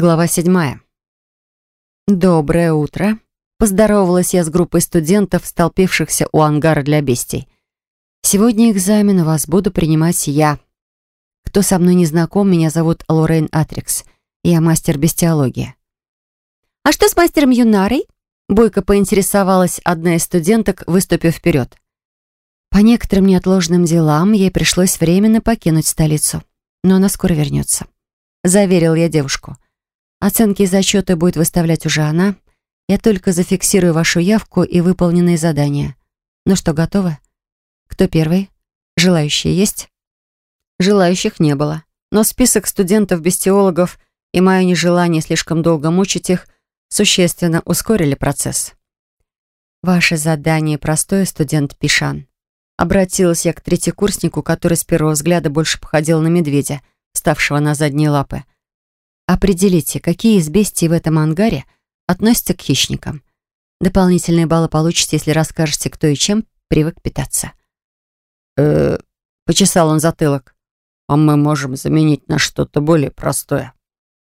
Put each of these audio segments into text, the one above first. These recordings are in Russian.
Глава седьмая. «Доброе утро», — поздоровалась я с группой студентов, столпившихся у ангара для бестий. «Сегодня экзамен у вас буду принимать я. Кто со мной не знаком, меня зовут Лоррейн Атрикс. Я мастер бестиологии». «А что с мастером Юнарой?» — бойко поинтересовалась одна из студенток, выступив вперед. По некоторым неотложным делам ей пришлось временно покинуть столицу, но она скоро вернется. Заверил я девушку. Оценки и зачеты будет выставлять уже она. Я только зафиксирую вашу явку и выполненные задания. Ну что, готовы? Кто первый? Желающие есть? Желающих не было. Но список студентов-бестиологов и мое нежелание слишком долго мучить их существенно ускорили процесс. Ваше задание простое, студент Пишан. Обратилась я к третьекурснику, который с первого взгляда больше походил на медведя, ставшего на задние лапы. Определите, какие из бестий в этом ангаре относятся к хищникам. Дополнительные баллы получите, если расскажете, кто и чем привык питаться. э почесал он затылок. «А мы можем заменить на что-то более простое».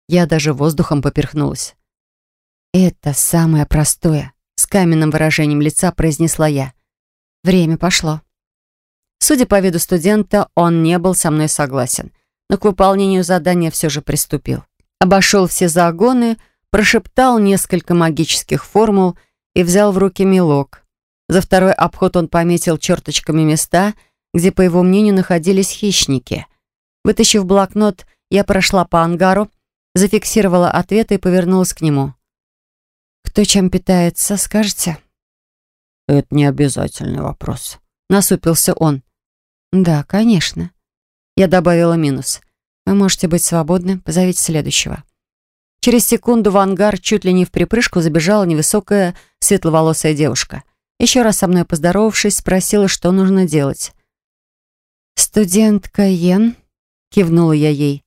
Я даже воздухом поперхнулась. «Это самое простое», — с каменным выражением лица произнесла я. «Время пошло». Судя по виду студента, он не был со мной согласен, но к выполнению задания все же приступил. Обошел все загоны, прошептал несколько магических формул и взял в руки мелок. За второй обход он пометил черточками места, где, по его мнению, находились хищники. Вытащив блокнот, я прошла по ангару, зафиксировала ответы и повернулась к нему. «Кто чем питается, скажете?» «Это не обязательный вопрос», — насупился он. «Да, конечно». Я добавила минус. «Вы можете быть свободны, позовите следующего». Через секунду в ангар чуть ли не в припрыжку забежала невысокая светловолосая девушка. Еще раз со мной поздоровавшись, спросила, что нужно делать. «Студентка Йен?» — кивнула я ей.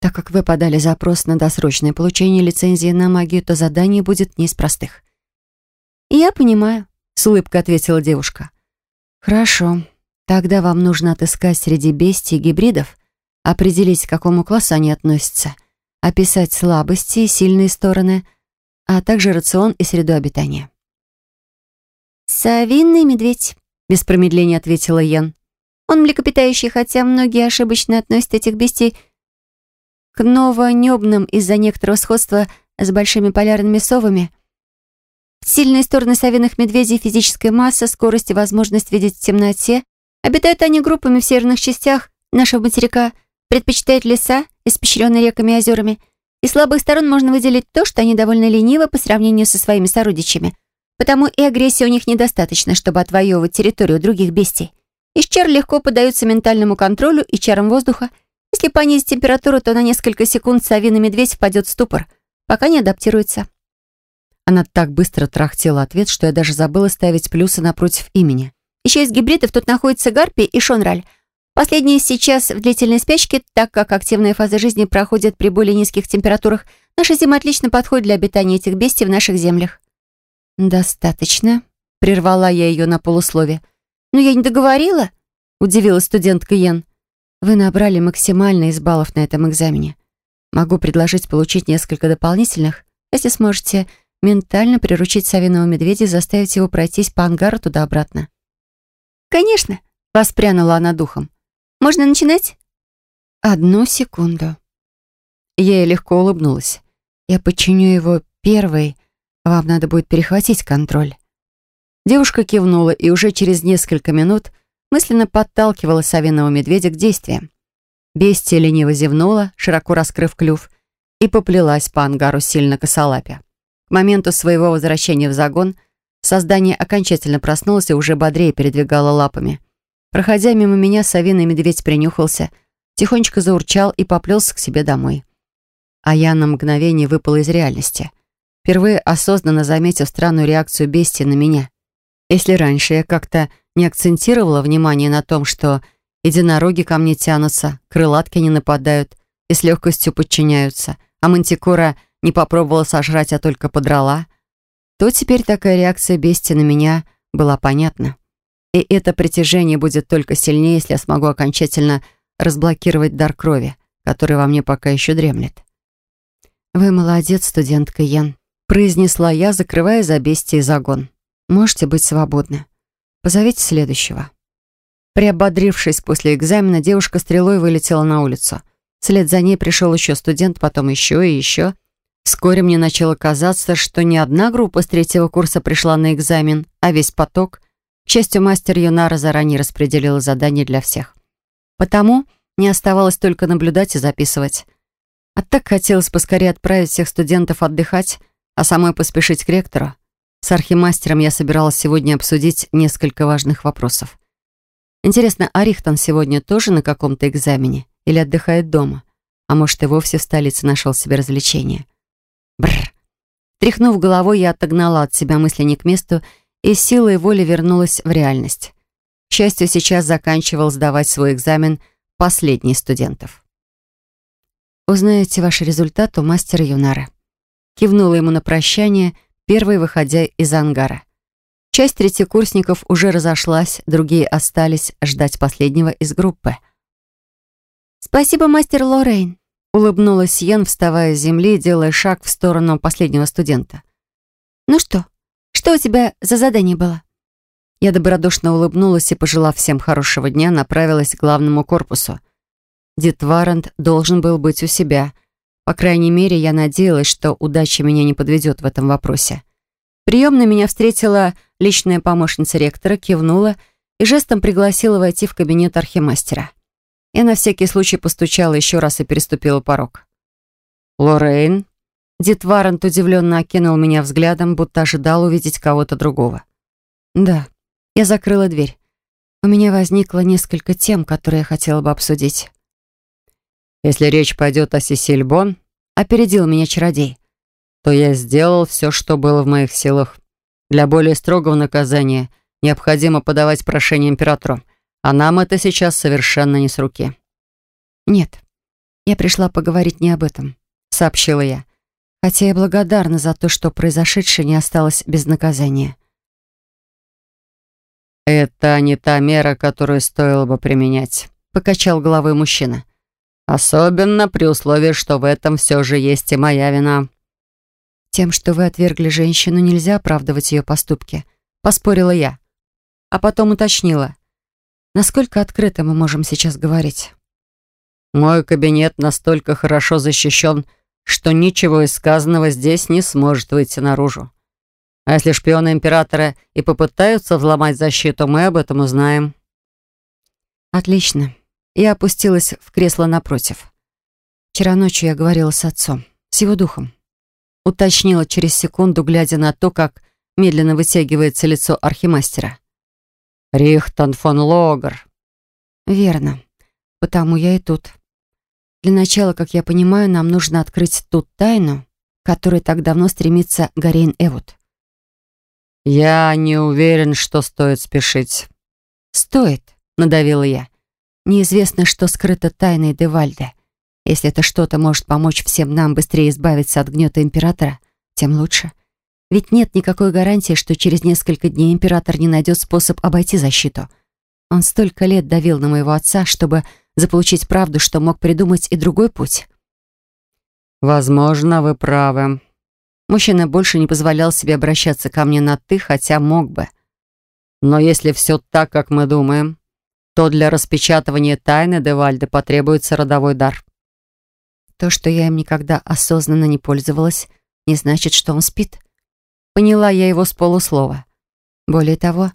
«Так как вы подали запрос на досрочное получение лицензии на магию, то задание будет не из простых». «Я понимаю», — с улыбкой ответила девушка. «Хорошо. Тогда вам нужно отыскать среди бестий гибридов, определить, к какому классу они относятся, описать слабости и сильные стороны, а также рацион и среду обитания. «Совинный медведь», — без промедления ответила Ян. «Он млекопитающий, хотя многие ошибочно относят этих бестий к новонебным из-за некоторого сходства с большими полярными совами. Сильные стороны совиных медведей — физическая масса, скорость и возможность видеть в темноте, Обитают они группами в северных частях нашего материка, предпочитают леса, испещренные реками и озерами. Из слабых сторон можно выделить то, что они довольно ленивы по сравнению со своими сородичами. Потому и агрессии у них недостаточно, чтобы отвоевывать территорию других бестий. Из чар легко поддаются ментальному контролю и чарам воздуха. Если понизить температуру, то на несколько секунд совиный медведь впадет в ступор, пока не адаптируется. Она так быстро трахтела ответ, что я даже забыла ставить плюсы напротив имени. Еще из гибридов тут находятся гарпи и шонраль. Последние сейчас в длительной спячке, так как активные фазы жизни проходят при более низких температурах. Наша зима отлично подходит для обитания этих бестий в наших землях. «Достаточно», — прервала я ее на полуслове. «Но я не договорила», — удивилась студентка Йен. «Вы набрали максимально из баллов на этом экзамене. Могу предложить получить несколько дополнительных, если сможете ментально приручить совиного медведя и заставить его пройтись по ангару туда-обратно». «Конечно», — воспрянула она духом. «Можно начинать?» «Одну секунду». Я легко улыбнулась. «Я подчиню его первой. Вам надо будет перехватить контроль». Девушка кивнула и уже через несколько минут мысленно подталкивала совиного медведя к действиям. Бестия лениво зевнула, широко раскрыв клюв, и поплелась по ангару сильно косолапя. К моменту своего возвращения в загон — Создание окончательно проснулось и уже бодрее передвигало лапами. Проходя мимо меня, совиный медведь принюхался, тихонечко заурчал и поплелся к себе домой. А я на мгновение выпала из реальности. Впервые осознанно заметив странную реакцию бестии на меня. Если раньше я как-то не акцентировала внимание на том, что единороги ко мне тянутся, крылатки не нападают и с легкостью подчиняются, а мантикора не попробовала сожрать, а только подрала — то теперь такая реакция бести на меня была понятна. И это притяжение будет только сильнее, если я смогу окончательно разблокировать дар крови, который во мне пока еще дремлет. «Вы молодец, студентка Йен», — произнесла я, закрывая за бестией загон. «Можете быть свободны. Позовите следующего». Приободрившись после экзамена, девушка стрелой вылетела на улицу. Вслед за ней пришел еще студент, потом еще и еще. Вскоре мне начало казаться, что не одна группа с третьего курса пришла на экзамен, а весь поток. К счастью, мастер Юнара заранее распределила задания для всех. Потому не оставалось только наблюдать и записывать. А так хотелось поскорее отправить всех студентов отдыхать, а самой поспешить к ректору. С архимастером я собиралась сегодня обсудить несколько важных вопросов. Интересно, Арихтон сегодня тоже на каком-то экзамене или отдыхает дома? А может, и вовсе в столице нашел себе развлечение? Бррр. Тряхнув головой, я отогнала от себя мысли не к месту и силой воли вернулась в реальность. К счастью, сейчас заканчивал сдавать свой экзамен последний студентов. «Узнаете ваш результат у мастера Юнара». Кивнула ему на прощание, первой выходя из ангара. Часть третьекурсников уже разошлась, другие остались ждать последнего из группы. «Спасибо, мастер Лоррейн», — улыбнулась Йен, вставая с земли и делая шаг в сторону последнего студента. «Ну что, что у тебя за задание было?» Я добродушно улыбнулась и, пожелав всем хорошего дня, направилась к главному корпусу. Дед Варант должен был быть у себя. По крайней мере, я надеялась, что удача меня не подведет в этом вопросе. Приемно меня встретила личная помощница ректора, кивнула и жестом пригласила войти в кабинет архимастера. Я на всякий случай постучала еще раз и переступила порог. «Лоррейн?» Дед Варант удивленно окинул меня взглядом, будто ожидал увидеть кого-то другого. «Да». Я закрыла дверь. У меня возникло несколько тем, которые я хотела бы обсудить. «Если речь пойдет о Сесиль Бон», — опередил меня чародей, «то я сделал все, что было в моих силах. Для более строгого наказания необходимо подавать прошение императору, а нам это сейчас совершенно не с руки». «Нет, я пришла поговорить не об этом», — сообщила я, хотя я благодарна за то, что произошедшее не осталось без наказания. «Это не та мера, которую стоило бы применять», — покачал головой мужчина. «Особенно при условии, что в этом все же есть и моя вина». «Тем, что вы отвергли женщину, нельзя оправдывать ее поступки», — поспорила я. А потом уточнила. «Насколько открыто мы можем сейчас говорить?» «Мой кабинет настолько хорошо защищен, что ничего из сказанного здесь не сможет выйти наружу. А если шпионы Императора и попытаются взломать защиту, мы об этом узнаем». «Отлично». Я опустилась в кресло напротив. Вчера ночью я говорила с отцом, с его духом. Уточнила через секунду, глядя на то, как медленно вытягивается лицо архимастера. «Рихтон фон Логер». «Верно. Потому я и тут. Для начала, как я понимаю, нам нужно открыть ту тайну, которой так давно стремится Гарейн Эвуд. «Я не уверен, что стоит спешить». «Стоит», — надавила я. «Неизвестно, что скрыто тайной Девальде. Если это что-то может помочь всем нам быстрее избавиться от гнета Императора, тем лучше. Ведь нет никакой гарантии, что через несколько дней Император не найдет способ обойти защиту. Он столько лет давил на моего отца, чтобы заполучить правду, что мог придумать и другой путь». «Возможно, вы правы», Мужчина больше не позволял себе обращаться ко мне на «ты», хотя мог бы. Но если все так, как мы думаем, то для распечатывания тайны Девальды потребуется родовой дар. То, что я им никогда осознанно не пользовалась, не значит, что он спит. Поняла я его с полуслова. Более того,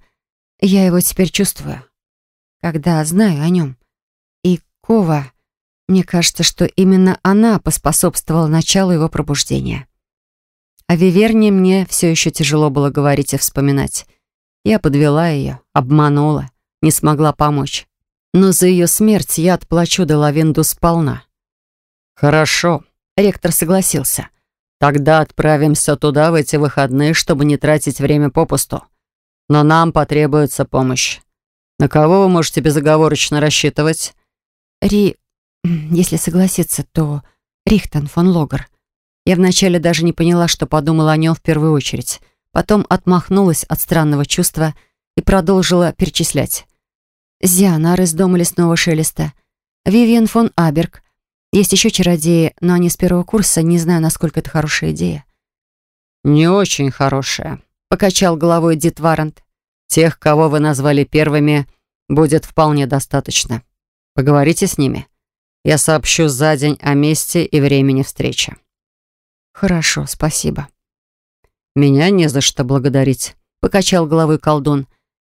я его теперь чувствую, когда знаю о нем. Кова, мне кажется, что именно она поспособствовала началу его пробуждения. О Виверне мне все еще тяжело было говорить и вспоминать. Я подвела ее, обманула, не смогла помочь. Но за ее смерть я отплачу до Лавенду сполна. «Хорошо», — ректор согласился. «Тогда отправимся туда в эти выходные, чтобы не тратить время попусту. Но нам потребуется помощь. На кого вы можете безоговорочно рассчитывать?» «Ри... Если согласится, то Рихтон фон Логер. Я вначале даже не поняла, что подумала о нем в первую очередь. Потом отмахнулась от странного чувства и продолжила перечислять. Зианар из дома лесного шелеста, Вивиан фон Аберг, Есть еще чародеи, но они с первого курса, не знаю, насколько это хорошая идея». «Не очень хорошая», — покачал головой Дит Варант. «Тех, кого вы назвали первыми, будет вполне достаточно. Поговорите с ними. Я сообщу за день о месте и времени встречи». «Хорошо, спасибо». «Меня не за что благодарить», — покачал головой колдун.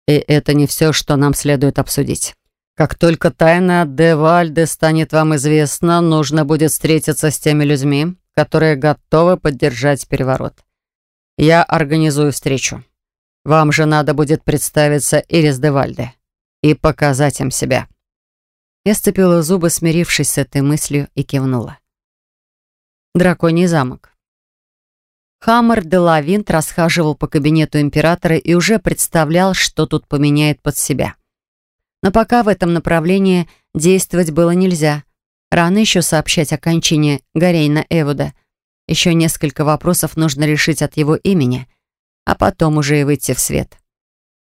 «И это не все, что нам следует обсудить. Как только тайна Девальде станет вам известна, нужно будет встретиться с теми людьми, которые готовы поддержать переворот. Я организую встречу. Вам же надо будет представиться Ирис Девальде и показать им себя». Я сцепила зубы, смирившись с этой мыслью, и кивнула. Драконий замок. Хаммер де Лавинт расхаживал по кабинету императора и уже представлял, что тут поменяет под себя. Но пока в этом направлении действовать было нельзя. Рано еще сообщать о кончине Горейна Эвуда — еще несколько вопросов нужно решить от его имени, а потом уже и выйти в свет.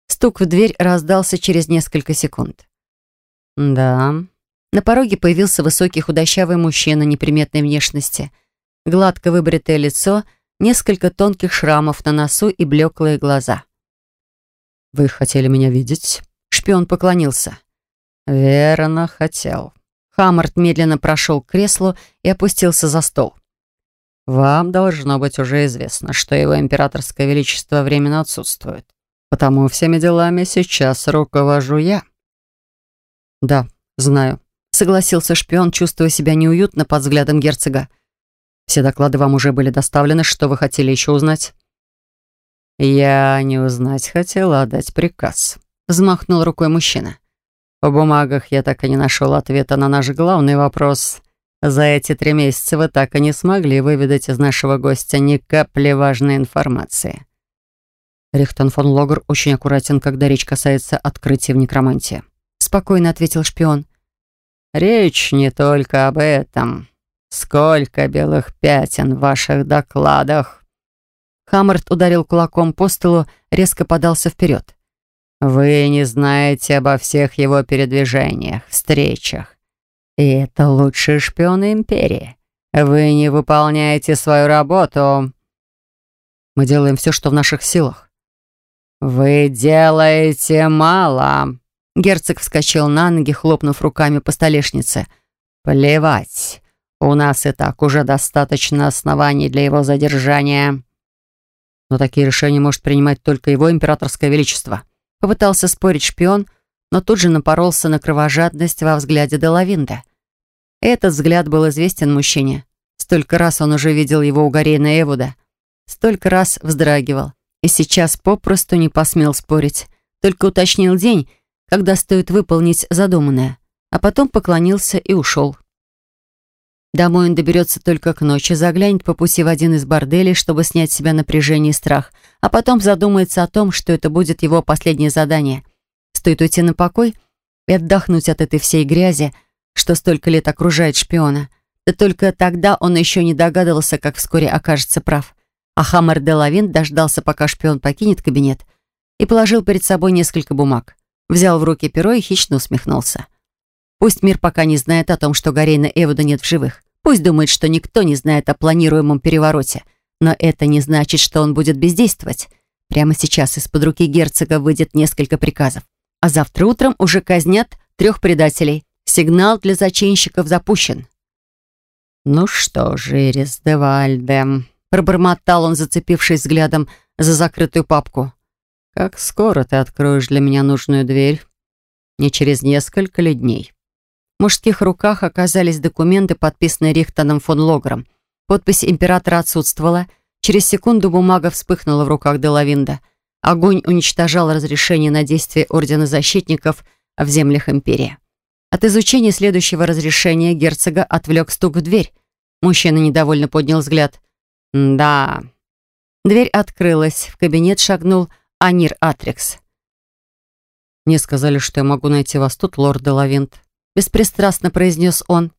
Стук в дверь раздался через несколько секунд. «Да». На пороге появился высокий худощавый мужчина неприметной внешности. Гладко выбритое лицо, несколько тонких шрамов на носу и блеклые глаза. «Вы хотели меня видеть?» Шпион поклонился. «Верно, хотел». Хаммарт медленно прошел к креслу и опустился за стол. Вам должно быть уже известно, что его императорское величество временно отсутствует. Потому всеми делами сейчас руковожу я. Да, знаю. Согласился шпион, чувствуя себя неуютно под взглядом герцога. Все доклады вам уже были доставлены, что вы хотели еще узнать? Я не узнать хотела, а дать приказ. Взмахнул рукой мужчина. По бумагах я так и не нашел ответа на наш главный вопрос — за эти три месяца вы так и не смогли выведать из нашего гостя ни капли важной информации. Рихтон фон Логер очень аккуратен, когда речь касается открытия в некромантии. Спокойно ответил шпион. Речь не только об этом. Сколько белых пятен в ваших докладах. Хаммерт ударил кулаком по столу, резко подался вперед. Вы не знаете обо всех его передвижениях, встречах, и это лучшие шпионы Империи. Вы не выполняете свою работу. Мы делаем все, что в наших силах. Вы делаете мало. Герцог вскочил на ноги, хлопнув руками по столешнице. Плевать. У нас и так уже достаточно оснований для его задержания. Но такие решения может принимать только его императорское величество. Попытался спорить шпион, но тут же напоролся на кровожадность во взгляде Делавинда. Этот взгляд был известен мужчине. Столько раз он уже видел его у Гарейна Эвуда. Столько раз вздрагивал. И сейчас попросту не посмел спорить. Только уточнил день, когда стоит выполнить задуманное. А потом поклонился и ушел. Домой он доберется только к ночи, заглянет по пути в один из борделей, чтобы снять с себя напряжение и страх, а потом задумается о том, что это будет его последнее задание — Стоит уйти на покой и отдохнуть от этой всей грязи, что столько лет окружает шпиона. Да только тогда он еще не догадывался, как вскоре окажется прав. А Хаммер де Лавин дождался, пока шпион покинет кабинет, и положил перед собой несколько бумаг. Взял в руки перо и хищно усмехнулся. Пусть мир пока не знает о том, что Гарейна Эвуда нет в живых. Пусть думает, что никто не знает о планируемом перевороте. Но это не значит, что он будет бездействовать. Прямо сейчас из-под руки герцога выйдет несколько приказов а завтра утром уже казнят трех предателей. Сигнал для зачинщиков запущен. «Ну что же, Ирис де Вальде», — пробормотал он, зацепившись взглядом за закрытую папку. «Как скоро ты откроешь для меня нужную дверь? Не через несколько ли дней?» В мужских руках оказались документы, подписанные Рихтоном фон Логером. Подпись императора отсутствовала. Через секунду бумага вспыхнула в руках Делавинда — Огонь уничтожал разрешение на действие Ордена Защитников в землях Империи. От изучения следующего разрешения герцога отвлек стук в дверь. Мужчина недовольно поднял взгляд. «Да». Дверь открылась. В кабинет шагнул Анир Атрикс. «Мне сказали, что я могу найти вас тут, лорд Делавинт», — беспристрастно произнес он.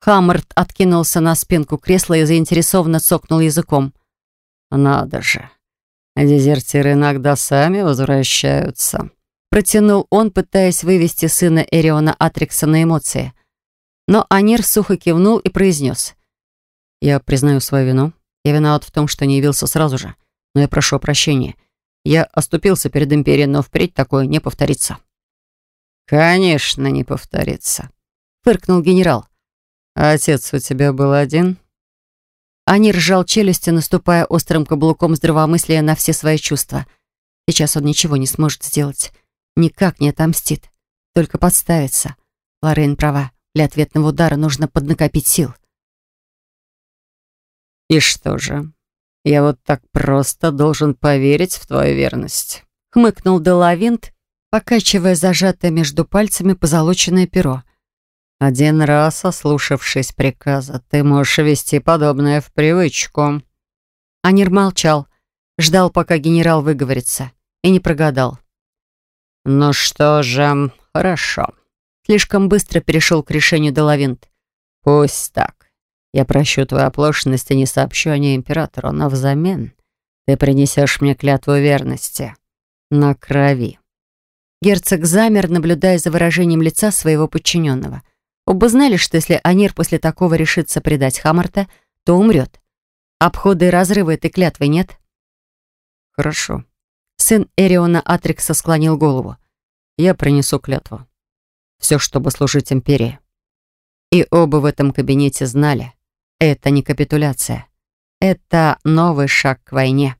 Хаммард откинулся на спинку кресла и заинтересованно цокнул языком. «Надо же, Дезертиры иногда сами возвращаются. Протянул он, пытаясь вывести сына Эриона Атрикса на эмоции. Но Анир сухо кивнул и произнес. «Я признаю свою вину. Я виноват в том, что не явился сразу же. Но я прошу прощения. Я оступился перед Империей, но впредь такое не повторится». «Конечно, не повторится», — фыркнул генерал. «А отец у тебя был один?» Анир сжал челюсти, наступая острым каблуком здравомыслия на все свои чувства. Сейчас он ничего не сможет сделать. Никак не отомстит. Только подставится. Лоррейн права. Для ответного удара нужно поднакопить сил. «И что же, я вот так просто должен поверить в твою верность?» Хмыкнул Делавинт, покачивая зажатое между пальцами позолоченное перо. «Один раз, ослушавшись приказа, ты можешь вести подобное в привычку». Анир молчал, ждал, пока генерал выговорится, и не прогадал. «Ну что же, хорошо». Слишком быстро перешел к решению Делавинт. «Пусть так. Я прощу твою оплошность и не сообщу о ней императору, но взамен ты принесешь мне клятву верности на крови». Герцог замер, наблюдая за выражением лица своего подчиненного. Оба знали, что если Анир после такого решится предать Хамарта, то умрет. Обхода и разрыва этой клятвы нет? «Хорошо». Сын Эриона Атрикса склонил голову. «Я принесу клятву. Все, чтобы служить Империи». И оба в этом кабинете знали. Это не капитуляция. Это новый шаг к войне.